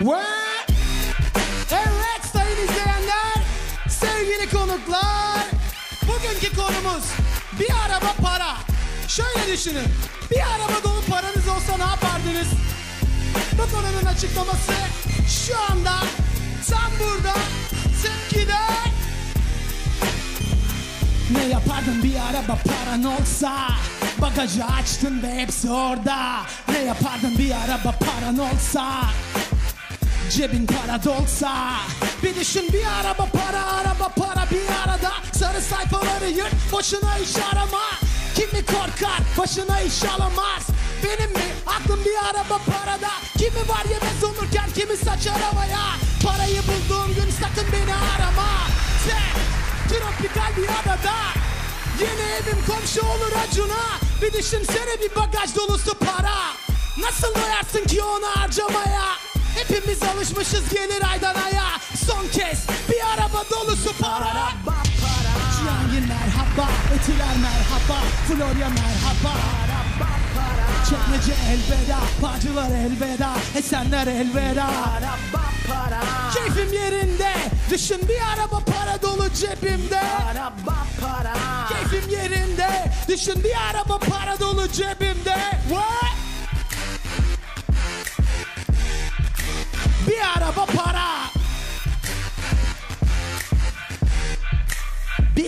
Ve evet sayın izleyenler, sevgili konuklar, bugünkü konumuz bir araba para. Şöyle düşünün, bir araba dolu paranız olsa ne yapardınız? Bu konunun açıklaması şu anda tam burada tepkide. Ne yapardın bir araba paran olsa Bagajı açtın ve hepsi orada Ne yapardın bir araba paran olsa Cebin para dolsa. Bir düşün bir araba para araba para. Bir arada Sarı sayfaları yırt boşuna iş arama. Kimi korkar başına iş alamaz. Benim mi? Aklım bir araba parada. Kimi var yemez olurken kimi saçar havaya Parayı bulduğum gün sakın beni arama. Sen tropikal bir adada. Yeni evim komşu olur acuna. Bir düşünsene bir bagaj dolusu para. Nasıl doyarsın ki onu harcamaya Hepimiz alışmışız gelir aydan aya. Son kez bir araba dolusu para Cihangir merhaba Etiler merhaba Florya merhaba. Çekmece elveda Bağcılar elveda Esenler elveda. Keyfim yerinde Düşün bir araba para dolu cebimde. Keyfim yerinde Düşün bir araba para dolu cebimde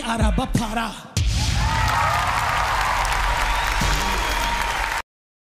Bir araba para